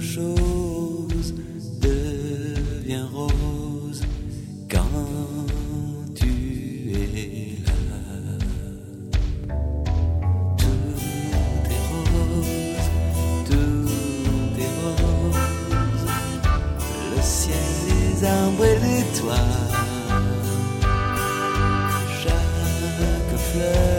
chose devient rose quand tu es là. Tout est rose, tout est rose. Le ciel, les arbres et les toits. Chaque fleur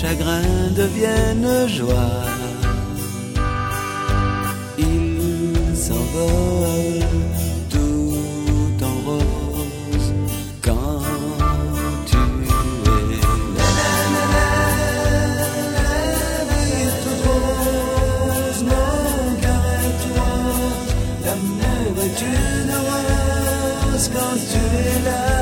chagrins deviennent joie. Ils s'envolent tout en rose quand tu es là. Tout rose, mon cœur est rose. L'amour est une rose quand tu es là.